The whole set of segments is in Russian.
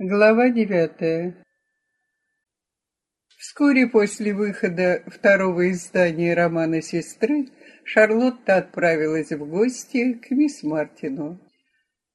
Глава девятая Вскоре после выхода второго издания романа «Сестры» Шарлотта отправилась в гости к мисс Мартину.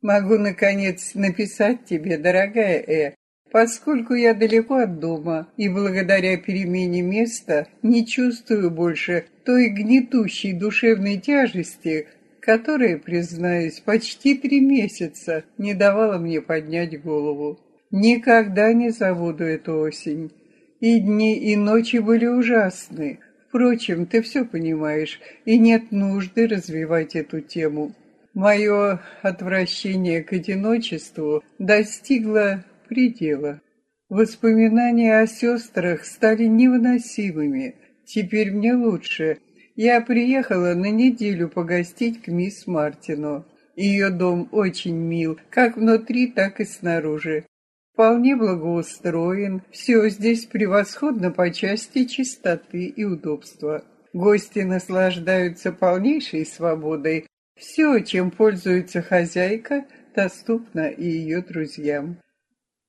«Могу, наконец, написать тебе, дорогая Э, поскольку я далеко от дома и благодаря перемене места не чувствую больше той гнетущей душевной тяжести, которая, признаюсь, почти три месяца не давала мне поднять голову. Никогда не забуду эту осень. И дни, и ночи были ужасны. Впрочем, ты все понимаешь, и нет нужды развивать эту тему. Мое отвращение к одиночеству достигло предела. Воспоминания о сестрах стали невыносимыми. Теперь мне лучше. Я приехала на неделю погостить к мисс Мартину. Ее дом очень мил, как внутри, так и снаружи. Вполне благоустроен, все здесь превосходно по части чистоты и удобства. Гости наслаждаются полнейшей свободой. Все, чем пользуется хозяйка, доступно и ее друзьям.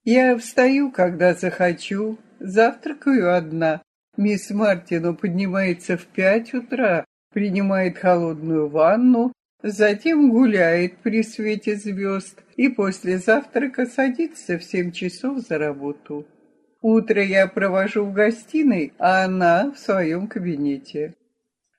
Я встаю, когда захочу, завтракаю одна. Мисс Мартину поднимается в пять утра, принимает холодную ванну, затем гуляет при свете звезд и после завтрака садится в семь часов за работу. Утро я провожу в гостиной, а она в своем кабинете.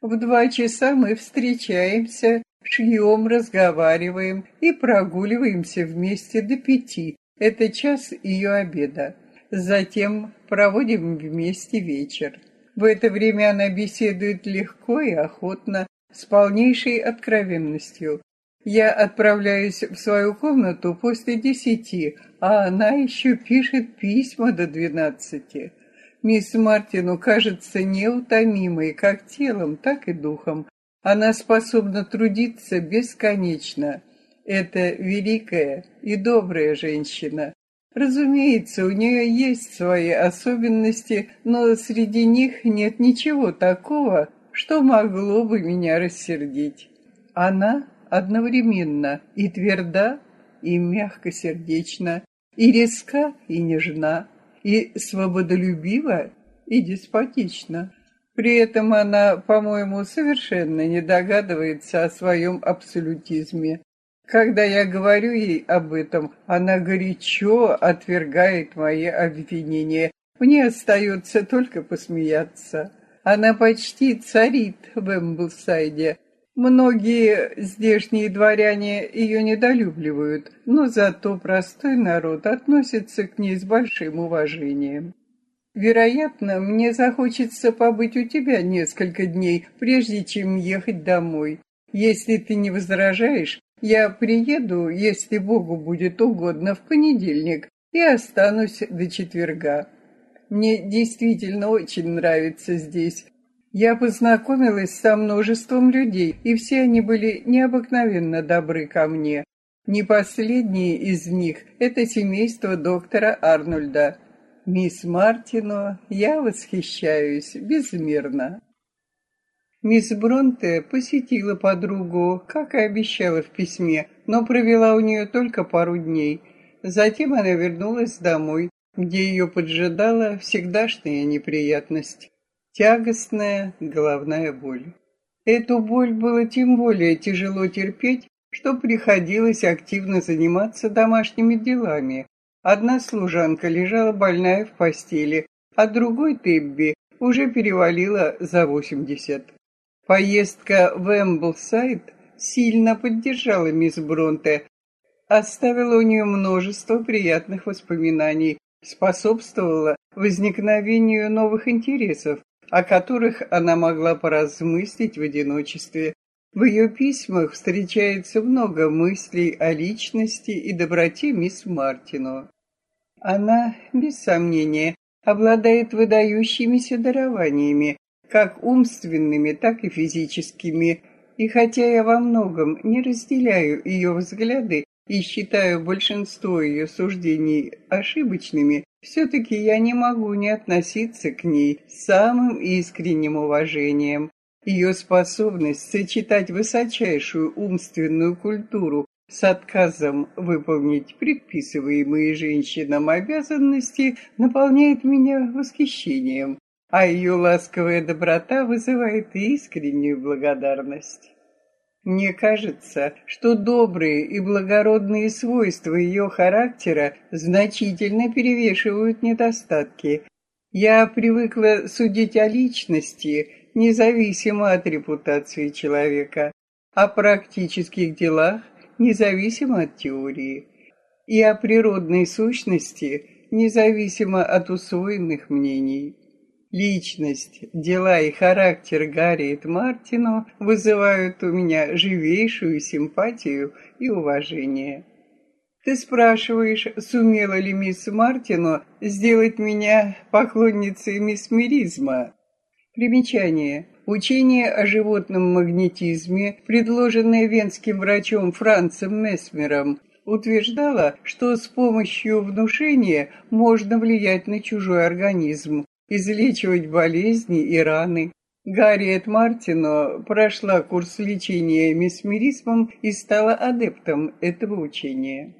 В два часа мы встречаемся, шьем, разговариваем и прогуливаемся вместе до пяти, это час ее обеда. Затем проводим вместе вечер. В это время она беседует легко и охотно, с полнейшей откровенностью. Я отправляюсь в свою комнату после десяти, а она еще пишет письма до двенадцати. Мисс Мартину кажется неутомимой как телом, так и духом. Она способна трудиться бесконечно. Это великая и добрая женщина. Разумеется, у нее есть свои особенности, но среди них нет ничего такого, что могло бы меня рассердить. Она одновременно и тверда, и мягкосердечна, и резка, и нежна, и свободолюбива, и деспотична. При этом она, по-моему, совершенно не догадывается о своем абсолютизме. Когда я говорю ей об этом, она горячо отвергает мои обвинения. Мне остается только посмеяться. Она почти царит в Эмблсайде. Многие здешние дворяне ее недолюбливают, но зато простой народ относится к ней с большим уважением. Вероятно, мне захочется побыть у тебя несколько дней, прежде чем ехать домой. Если ты не возражаешь, я приеду, если Богу будет угодно, в понедельник и останусь до четверга. Мне действительно очень нравится здесь. Я познакомилась со множеством людей, и все они были необыкновенно добры ко мне. Не последние из них – это семейство доктора Арнольда. Мисс Мартино, я восхищаюсь безмерно. Мисс Бронте посетила подругу, как и обещала в письме, но провела у нее только пару дней. Затем она вернулась домой, где ее поджидала всегдашняя неприятность – тягостная головная боль. Эту боль было тем более тяжело терпеть, что приходилось активно заниматься домашними делами. Одна служанка лежала больная в постели, а другой Тебби уже перевалила за восемьдесят. Поездка в Эмблсайд сильно поддержала мисс Бронте, оставила у нее множество приятных воспоминаний, способствовала возникновению новых интересов, о которых она могла поразмыслить в одиночестве. В ее письмах встречается много мыслей о личности и доброте мисс Мартино. Она, без сомнения, обладает выдающимися дарованиями, как умственными, так и физическими. И хотя я во многом не разделяю ее взгляды и считаю большинство ее суждений ошибочными, все-таки я не могу не относиться к ней с самым искренним уважением. Ее способность сочетать высочайшую умственную культуру с отказом выполнить предписываемые женщинам обязанности наполняет меня восхищением, а ее ласковая доброта вызывает искреннюю благодарность. Мне кажется, что добрые и благородные свойства ее характера значительно перевешивают недостатки. Я привыкла судить о личности, независимо от репутации человека, о практических делах, независимо от теории, и о природной сущности, независимо от усвоенных мнений. Личность, дела и характер Гарриет Мартино вызывают у меня живейшую симпатию и уважение. Ты спрашиваешь, сумела ли мисс Мартино сделать меня поклонницей месмеризма? Примечание. Учение о животном магнетизме, предложенное венским врачом Францем Месмером, утверждало, что с помощью внушения можно влиять на чужой организм, излечивать болезни и раны. Гарриет Мартино прошла курс лечения месмеризмом и стала адептом этого учения.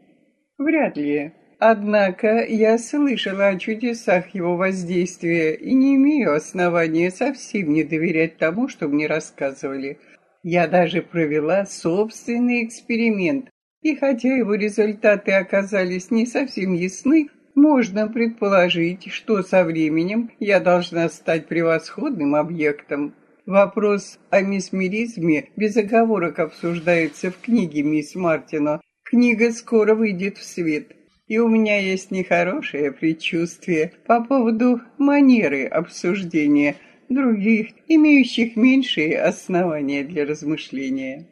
Вряд ли. Однако я слышала о чудесах его воздействия и не имею основания совсем не доверять тому, что мне рассказывали. Я даже провела собственный эксперимент, и хотя его результаты оказались не совсем ясны, можно предположить, что со временем я должна стать превосходным объектом. Вопрос о месмеризме без оговорок обсуждается в книге мисс Мартино. Книга скоро выйдет в свет. И у меня есть нехорошее предчувствие по поводу манеры обсуждения других, имеющих меньшие основания для размышления.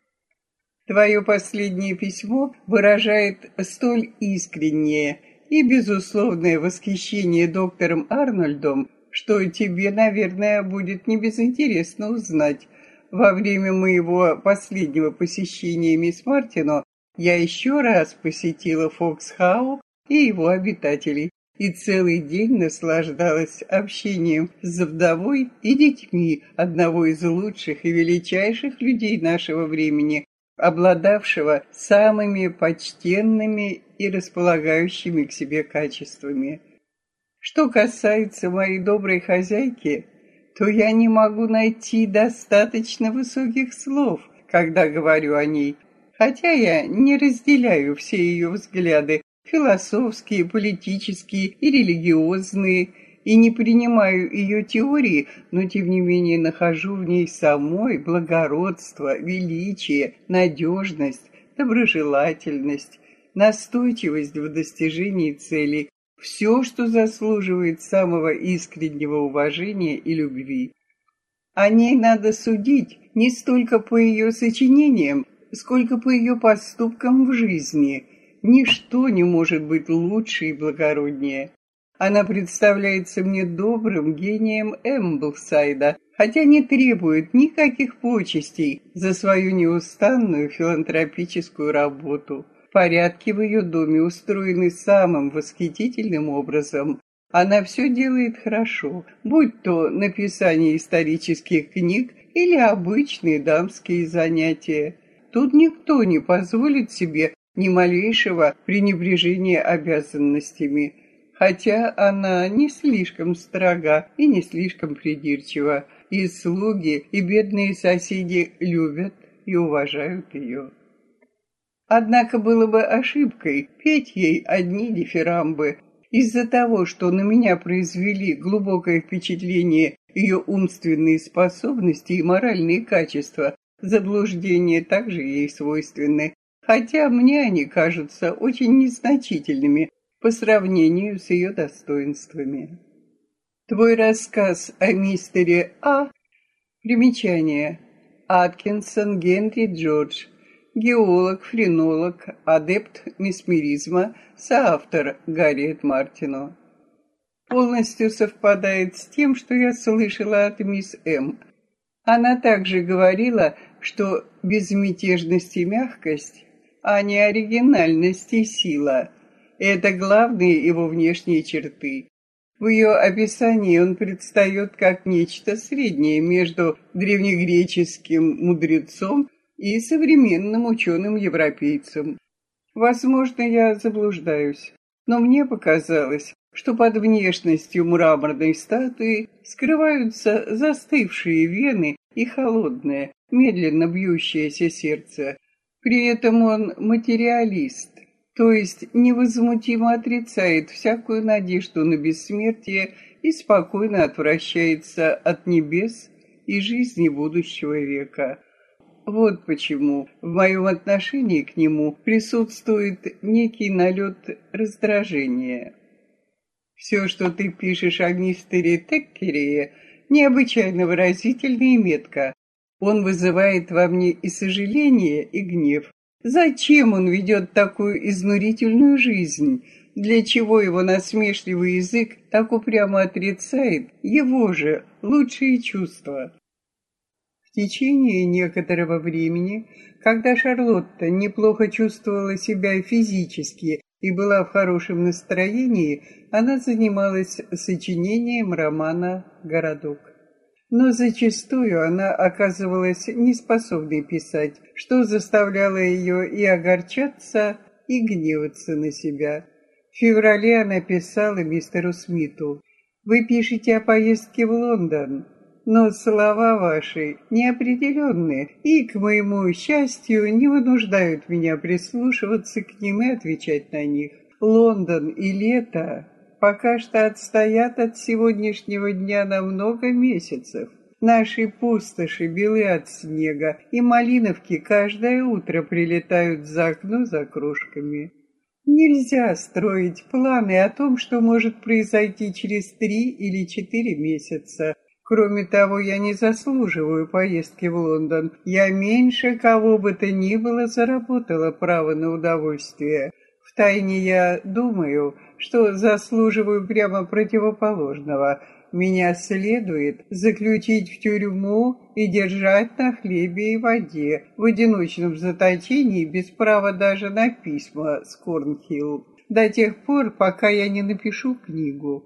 Твое последнее письмо выражает столь искреннее и безусловное восхищение доктором Арнольдом, что тебе, наверное, будет не безинтересно узнать. Во время моего последнего посещения мисс Мартино я еще раз посетила Фоксхау и его обитателей и целый день наслаждалась общением с вдовой и детьми одного из лучших и величайших людей нашего времени, обладавшего самыми почтенными и располагающими к себе качествами. Что касается моей доброй хозяйки, то я не могу найти достаточно высоких слов, когда говорю о ней, хотя я не разделяю все ее взгляды, философские, политические и религиозные, и не принимаю ее теории, но тем не менее нахожу в ней самой благородство, величие, надежность, доброжелательность, настойчивость в достижении цели, все, что заслуживает самого искреннего уважения и любви. О ней надо судить не столько по ее сочинениям, сколько по ее поступкам в жизни. Ничто не может быть лучше и благороднее. Она представляется мне добрым гением Эмблсайда, хотя не требует никаких почестей за свою неустанную филантропическую работу. Порядки в ее доме устроены самым восхитительным образом. Она все делает хорошо, будь то написание исторических книг или обычные дамские занятия. Тут никто не позволит себе ни малейшего пренебрежения обязанностями, хотя она не слишком строга и не слишком придирчива, и слуги, и бедные соседи любят и уважают ее. Однако было бы ошибкой петь ей одни дифирамбы. Из-за того, что на меня произвели глубокое впечатление ее умственные способности и моральные качества, заблуждения также ей свойственны, хотя мне они кажутся очень незначительными по сравнению с ее достоинствами. Твой рассказ о мистере А. Примечание. Аткинсон Генри Джордж геолог, френолог, адепт месмеризма, соавтор Гарриет Мартино. Полностью совпадает с тем, что я слышала от мисс М. Она также говорила, что безмятежность и мягкость, а не оригинальность и сила – это главные его внешние черты. В ее описании он предстает как нечто среднее между древнегреческим мудрецом и современным ученым-европейцам. Возможно, я заблуждаюсь, но мне показалось, что под внешностью мраморной статуи скрываются застывшие вены и холодное, медленно бьющееся сердце. При этом он материалист, то есть невозмутимо отрицает всякую надежду на бессмертие и спокойно отвращается от небес и жизни будущего века. Вот почему в моем отношении к нему присутствует некий налет раздражения. Все, что ты пишешь о мистере Теккере, необычайно выразительно и метко. Он вызывает во мне и сожаление, и гнев. Зачем он ведет такую изнурительную жизнь? Для чего его насмешливый язык так упрямо отрицает его же лучшие чувства? Течение некоторого времени, когда Шарлотта неплохо чувствовала себя физически и была в хорошем настроении, она занималась сочинением романа «Городок». Но зачастую она оказывалась неспособной писать, что заставляло ее и огорчаться, и гневаться на себя. В феврале она писала мистеру Смиту, «Вы пишете о поездке в Лондон, но слова ваши неопределенные и, к моему счастью, не вынуждают меня прислушиваться к ним и отвечать на них. Лондон и лето пока что отстоят от сегодняшнего дня на много месяцев. Наши пустоши белы от снега, и малиновки каждое утро прилетают за окно за крошками. Нельзя строить планы о том, что может произойти через три или четыре месяца. Кроме того, я не заслуживаю поездки в Лондон. Я меньше кого бы то ни было заработала право на удовольствие. Втайне я думаю, что заслуживаю прямо противоположного. Меня следует заключить в тюрьму и держать на хлебе и воде, в одиночном заточении, без права даже на письма с Корнхилл, до тех пор, пока я не напишу книгу.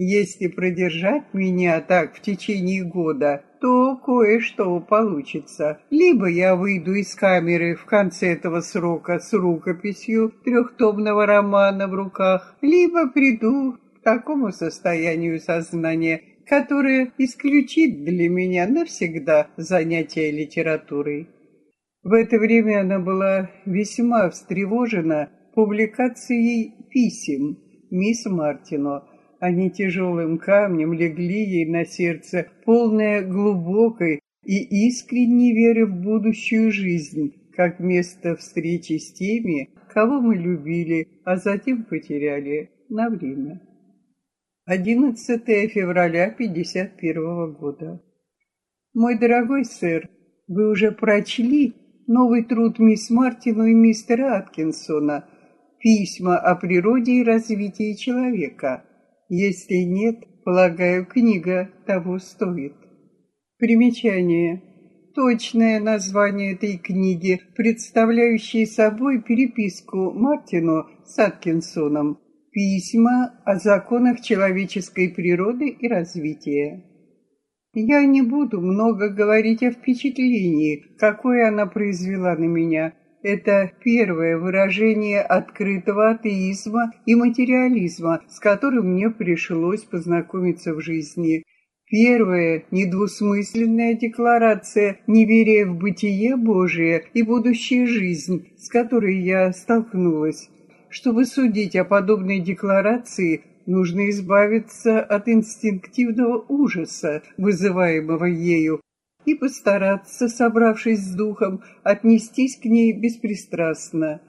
Если продержать меня так в течение года, то кое-что получится. Либо я выйду из камеры в конце этого срока с рукописью трехтомного романа в руках, либо приду к такому состоянию сознания, которое исключит для меня навсегда занятие литературой. В это время она была весьма встревожена публикацией писем мисс Мартино, они тяжелым камнем легли ей на сердце, полное глубокой и искренней веры в будущую жизнь, как место встречи с теми, кого мы любили, а затем потеряли на время. 11 февраля 51 года. Мой дорогой сэр, вы уже прочли новый труд мисс Мартину и мистера Аткинсона «Письма о природе и развитии человека», если нет, полагаю, книга того стоит. Примечание. Точное название этой книги, представляющей собой переписку Мартину с Аткинсоном «Письма о законах человеческой природы и развития». Я не буду много говорить о впечатлении, какое она произвела на меня, это первое выражение открытого атеизма и материализма, с которым мне пришлось познакомиться в жизни. Первая недвусмысленная декларация неверия в бытие Божие и будущую жизнь, с которой я столкнулась. Чтобы судить о подобной декларации, нужно избавиться от инстинктивного ужаса, вызываемого ею, и постараться, собравшись с духом, отнестись к ней беспристрастно.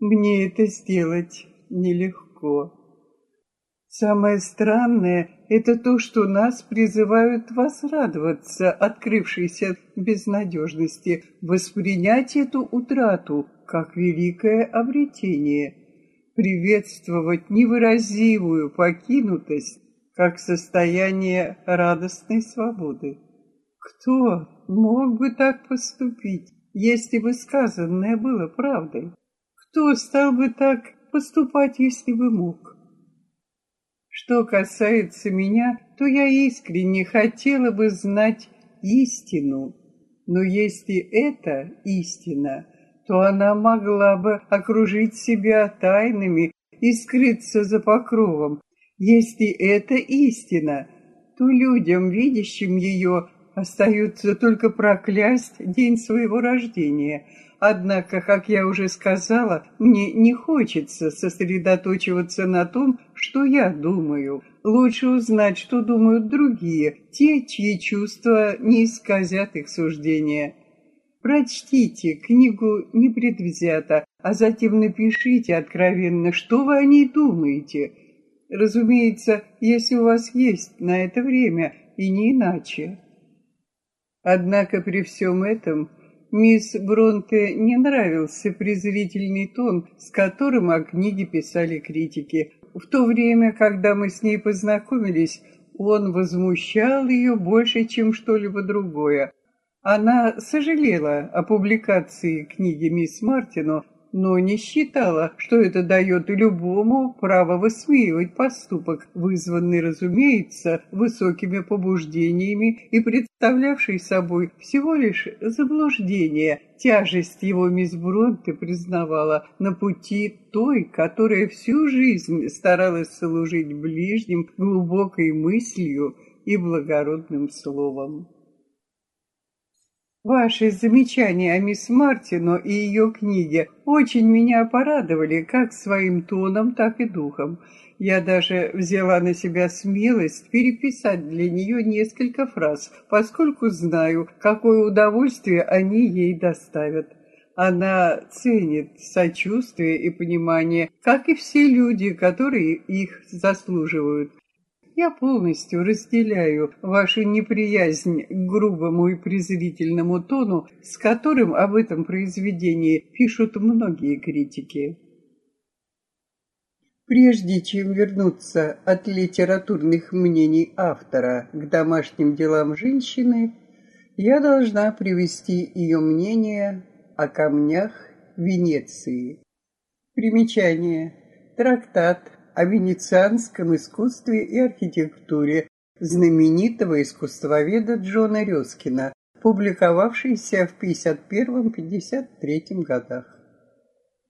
Мне это сделать нелегко. Самое странное — это то, что нас призывают возрадоваться открывшейся безнадежности, воспринять эту утрату как великое обретение, приветствовать невыразимую покинутость как состояние радостной свободы. Кто мог бы так поступить, если бы сказанное было правдой? Кто стал бы так поступать, если бы мог? Что касается меня, то я искренне хотела бы знать истину. Но если это истина, то она могла бы окружить себя тайнами и скрыться за покровом. Если это истина, то людям, видящим ее, остается только проклясть день своего рождения. Однако, как я уже сказала, мне не хочется сосредоточиваться на том, что я думаю. Лучше узнать, что думают другие, те, чьи чувства не исказят их суждения. Прочтите книгу непредвзято, а затем напишите откровенно, что вы о ней думаете. Разумеется, если у вас есть на это время, и не иначе. Однако при всем этом мисс Бронте не нравился презрительный тон, с которым о книге писали критики. В то время, когда мы с ней познакомились, он возмущал ее больше, чем что-либо другое. Она сожалела о публикации книги мисс Мартину, но не считала, что это дает любому право высмеивать поступок, вызванный, разумеется, высокими побуждениями и представлявший собой всего лишь заблуждение. Тяжесть его мисс Бронте признавала на пути той, которая всю жизнь старалась служить ближним глубокой мыслью и благородным словом. Ваши замечания о мисс Мартино и ее книге очень меня порадовали как своим тоном, так и духом. Я даже взяла на себя смелость переписать для нее несколько фраз, поскольку знаю, какое удовольствие они ей доставят. Она ценит сочувствие и понимание, как и все люди, которые их заслуживают. Я полностью разделяю вашу неприязнь к грубому и презрительному тону, с которым об этом произведении пишут многие критики. Прежде чем вернуться от литературных мнений автора к домашним делам женщины, я должна привести ее мнение о камнях Венеции. Примечание. Трактат о венецианском искусстве и архитектуре знаменитого искусствоведа Джона Рёскина, публиковавшийся в 51-53 годах.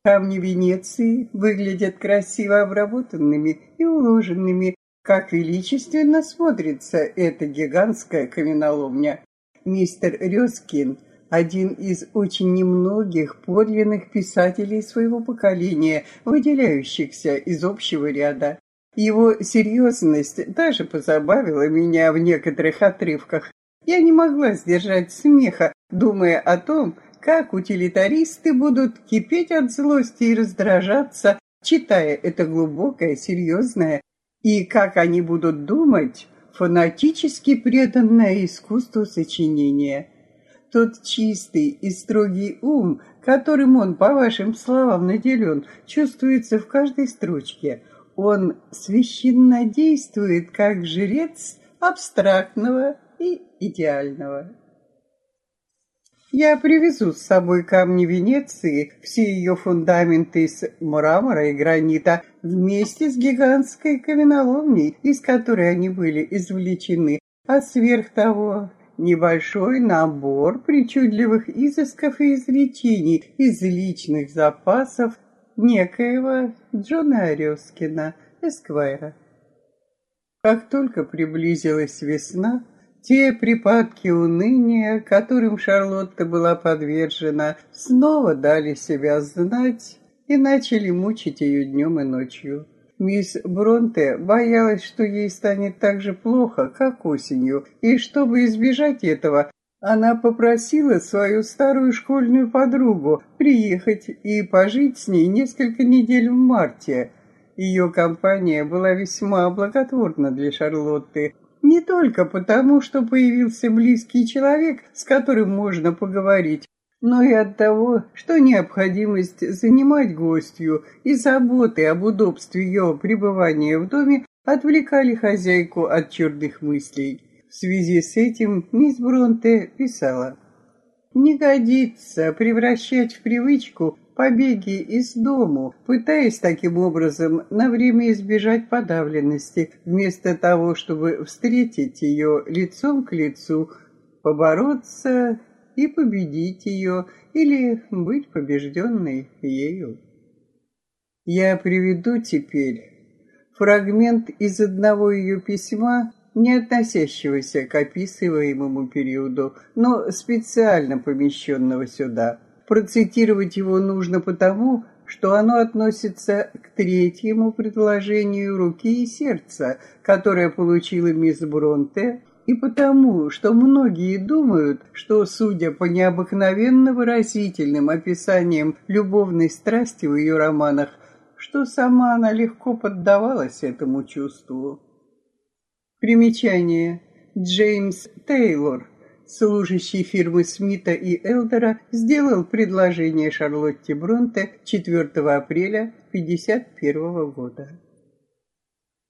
Камни Венеции выглядят красиво обработанными и уложенными, как величественно смотрится эта гигантская каменоломня. Мистер Рёскин – один из очень немногих подлинных писателей своего поколения, выделяющихся из общего ряда. Его серьезность даже позабавила меня в некоторых отрывках. Я не могла сдержать смеха, думая о том, как утилитаристы будут кипеть от злости и раздражаться, читая это глубокое, серьезное, и как они будут думать, фанатически преданное искусству сочинения. Тот чистый и строгий ум, которым он, по вашим словам, наделен, чувствуется в каждой строчке. Он священно действует как жрец абстрактного и идеального. Я привезу с собой камни Венеции, все ее фундаменты из мрамора и гранита, вместе с гигантской каменоломней, из которой они были извлечены, а сверх того небольшой набор причудливых изысков и изречений из личных запасов некоего Джона Орескина, Эсквайра. Как только приблизилась весна, те припадки уныния, которым Шарлотта была подвержена, снова дали себя знать и начали мучить ее днем и ночью. Мисс Бронте боялась, что ей станет так же плохо, как осенью, и чтобы избежать этого, она попросила свою старую школьную подругу приехать и пожить с ней несколько недель в марте. Ее компания была весьма благотворна для Шарлотты, не только потому, что появился близкий человек, с которым можно поговорить, но и от того, что необходимость занимать гостью и заботы об удобстве ее пребывания в доме отвлекали хозяйку от черных мыслей. В связи с этим мисс Бронте писала «Не годится превращать в привычку побеги из дому, пытаясь таким образом на время избежать подавленности, вместо того, чтобы встретить ее лицом к лицу, побороться и победить ее или быть побежденной ею. Я приведу теперь фрагмент из одного ее письма, не относящегося к описываемому периоду, но специально помещенного сюда. Процитировать его нужно потому, что оно относится к третьему предложению руки и сердца, которое получила мисс Бронте, и потому, что многие думают, что, судя по необыкновенно выразительным описаниям любовной страсти в ее романах, что сама она легко поддавалась этому чувству. Примечание. Джеймс Тейлор, служащий фирмы Смита и Элдера, сделал предложение Шарлотте Бронте 4 апреля 1951 года.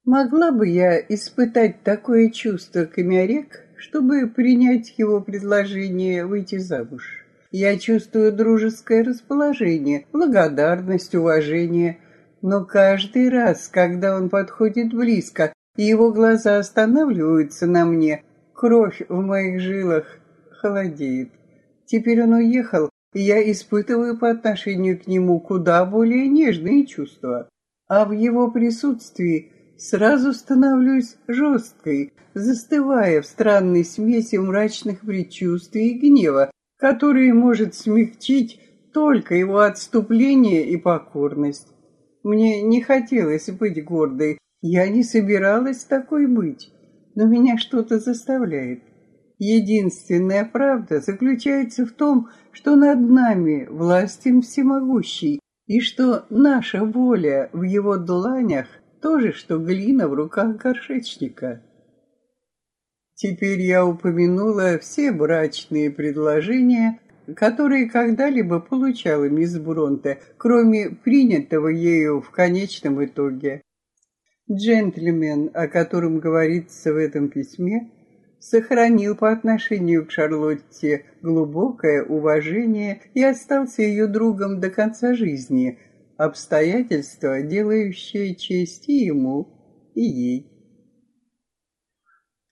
Могла бы я испытать такое чувство к Имярек, чтобы принять его предложение выйти замуж? Я чувствую дружеское расположение, благодарность, уважение, но каждый раз, когда он подходит близко, и его глаза останавливаются на мне, кровь в моих жилах холодеет. Теперь он уехал, и я испытываю по отношению к нему куда более нежные чувства. А в его присутствии сразу становлюсь жесткой, застывая в странной смеси мрачных предчувствий и гнева, который может смягчить только его отступление и покорность. Мне не хотелось быть гордой, я не собиралась такой быть, но меня что-то заставляет. Единственная правда заключается в том, что над нами властен всемогущий, и что наша воля в его дланях то же, что глина в руках горшечника. Теперь я упомянула все брачные предложения, которые когда-либо получала мисс Бронте, кроме принятого ею в конечном итоге. Джентльмен, о котором говорится в этом письме, сохранил по отношению к Шарлотте глубокое уважение и остался ее другом до конца жизни, обстоятельства, делающие честь ему, и ей.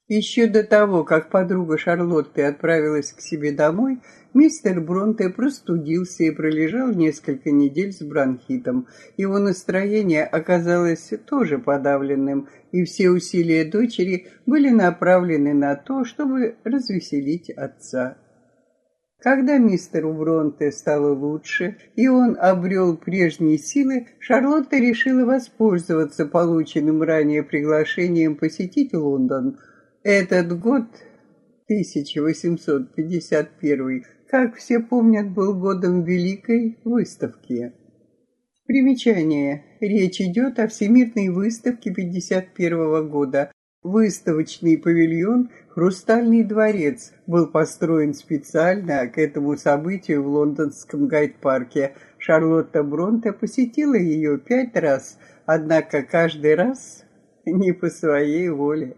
Еще до того, как подруга Шарлотты отправилась к себе домой, Мистер Бронте простудился и пролежал несколько недель с бронхитом. Его настроение оказалось тоже подавленным, и все усилия дочери были направлены на то, чтобы развеселить отца. Когда мистеру Бронте стало лучше, и он обрел прежние силы, Шарлотта решила воспользоваться полученным ранее приглашением посетить Лондон. Этот год 1851 как все помнят, был годом Великой выставки. Примечание. Речь идет о Всемирной выставке 51 года. Выставочный павильон «Хрустальный дворец» был построен специально к этому событию в лондонском гайд-парке. Шарлотта Бронте посетила ее пять раз, однако каждый раз не по своей воле.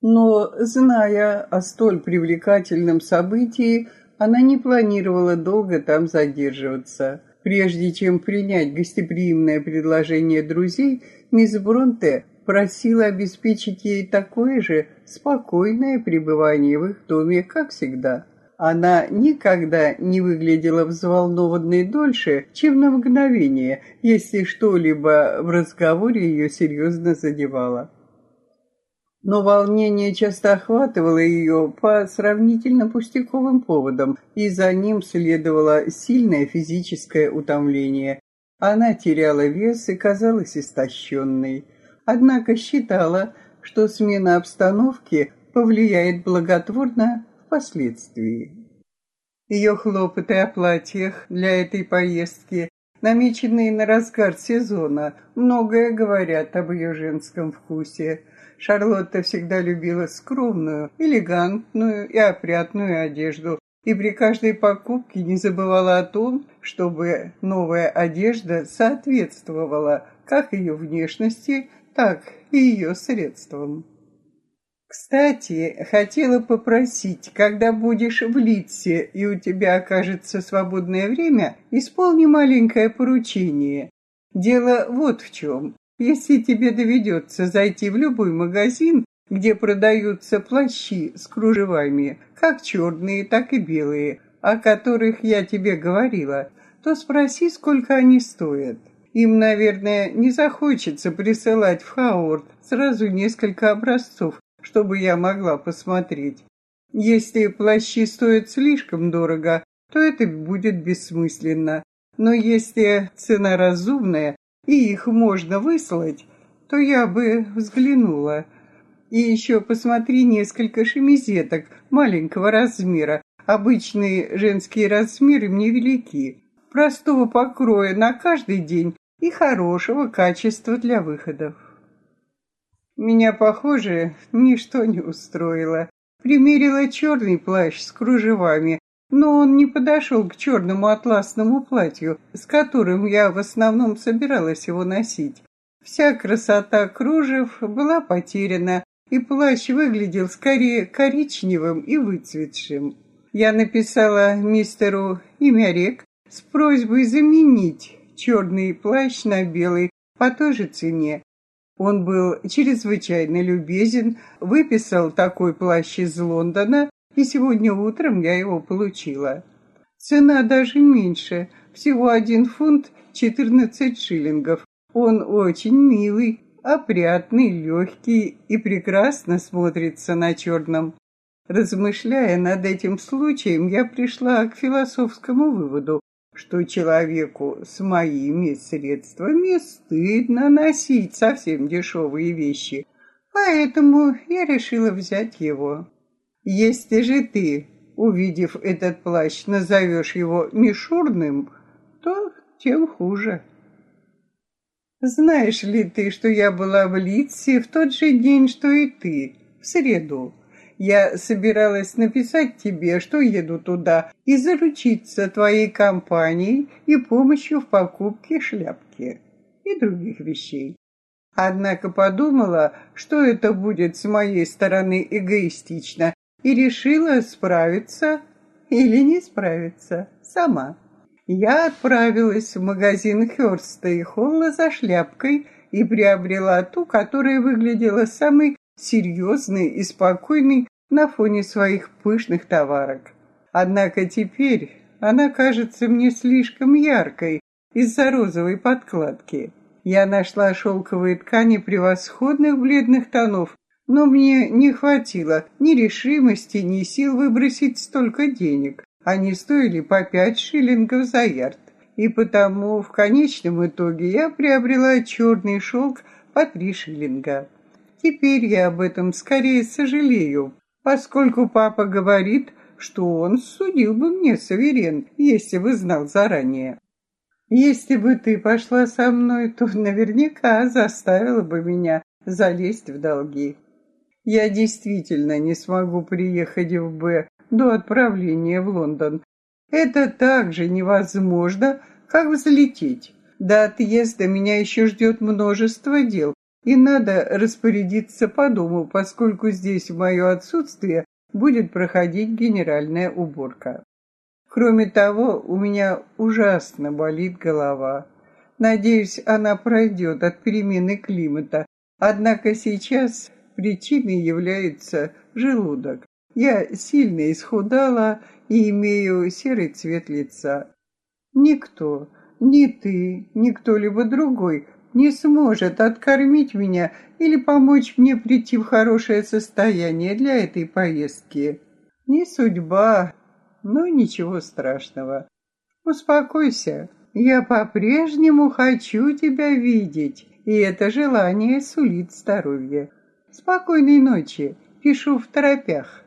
Но, зная о столь привлекательном событии, она не планировала долго там задерживаться. Прежде чем принять гостеприимное предложение друзей, мисс Бронте просила обеспечить ей такое же спокойное пребывание в их доме, как всегда. Она никогда не выглядела взволнованной дольше, чем на мгновение, если что-либо в разговоре ее серьезно задевало но волнение часто охватывало ее по сравнительно пустяковым поводам, и за ним следовало сильное физическое утомление. Она теряла вес и казалась истощенной, однако считала, что смена обстановки повлияет благотворно впоследствии. Ее хлопоты о платьях для этой поездки, намеченные на разгар сезона, многое говорят об ее женском вкусе – Шарлотта всегда любила скромную, элегантную и опрятную одежду, и при каждой покупке не забывала о том, чтобы новая одежда соответствовала как ее внешности, так ее средствам. Кстати, хотела попросить, когда будешь в Литсе и у тебя окажется свободное время, исполни маленькое поручение. Дело вот в чем. Если тебе доведется зайти в любой магазин где продаются плащи с кружевами, как черные, так и белые, о которых я тебе говорила, то спроси, сколько они стоят. Им, наверное, не захочется присылать в Хаорт сразу несколько образцов, чтобы я могла посмотреть. Если плащи стоят слишком дорого, то это будет бессмысленно. Но если цена разумная и их можно выслать, то я бы взглянула. И еще посмотри несколько шемизеток маленького размера. Обычные женские размеры мне велики. Простого покроя на каждый день и хорошего качества для выходов. Меня, похоже, ничто не устроило. Примерила черный плащ с кружевами, но он не подошел к черному атласному платью, с которым я в основном собиралась его носить. Вся красота кружев была потеряна, и плащ выглядел скорее коричневым и выцветшим. Я написала мистеру имя рек с просьбой заменить черный плащ на белый по той же цене. Он был чрезвычайно любезен, выписал такой плащ из Лондона, и сегодня утром я его получила. Цена даже меньше, всего один фунт четырнадцать шиллингов. Он очень милый, опрятный, легкий и прекрасно смотрится на черном. Размышляя над этим случаем, я пришла к философскому выводу, что человеку с моими средствами стыдно носить совсем дешевые вещи, поэтому я решила взять его. Если же ты, увидев этот плащ, назовешь его мишурным, то тем хуже. Знаешь ли ты, что я была в Литсе в тот же день, что и ты, в среду? Я собиралась написать тебе, что еду туда, и заручиться твоей компанией и помощью в покупке шляпки и других вещей. Однако подумала, что это будет с моей стороны эгоистично, и решила справиться или не справиться сама. Я отправилась в магазин Хёрста и Холла за шляпкой и приобрела ту, которая выглядела самой серьезной и спокойной на фоне своих пышных товарок. Однако теперь она кажется мне слишком яркой из-за розовой подкладки. Я нашла шелковые ткани превосходных бледных тонов, но мне не хватило ни решимости, ни сил выбросить столько денег. Они стоили по пять шиллингов за ярд. И потому в конечном итоге я приобрела черный шелк по три шиллинга. Теперь я об этом скорее сожалею, поскольку папа говорит, что он судил бы мне суверен, если бы знал заранее. Если бы ты пошла со мной, то наверняка заставила бы меня залезть в долги. Я действительно не смогу приехать в Б до отправления в Лондон. Это так же невозможно, как взлететь. До отъезда меня еще ждет множество дел, и надо распорядиться по дому, поскольку здесь в мое отсутствие будет проходить генеральная уборка. Кроме того, у меня ужасно болит голова. Надеюсь, она пройдет от перемены климата. Однако сейчас причиной является желудок. Я сильно исхудала и имею серый цвет лица. Никто, ни ты, ни кто-либо другой не сможет откормить меня или помочь мне прийти в хорошее состояние для этой поездки. Не судьба, но ничего страшного. Успокойся, я по-прежнему хочу тебя видеть, и это желание сулит здоровье. Спокойной ночи, пишу в торопях.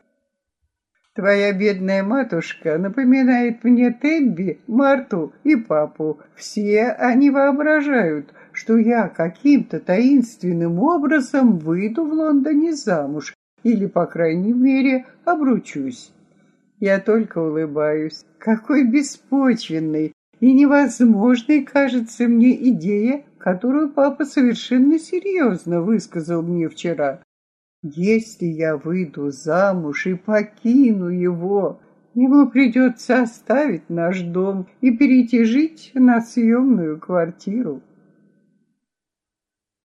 Твоя бедная матушка напоминает мне Тебби, Марту и папу. Все они воображают, что я каким-то таинственным образом выйду в Лондоне замуж или, по крайней мере, обручусь. Я только улыбаюсь. Какой беспочвенной и невозможной кажется мне идея, которую папа совершенно серьезно высказал мне вчера. Если я выйду замуж и покину его, ему придется оставить наш дом и перейти жить на съемную квартиру.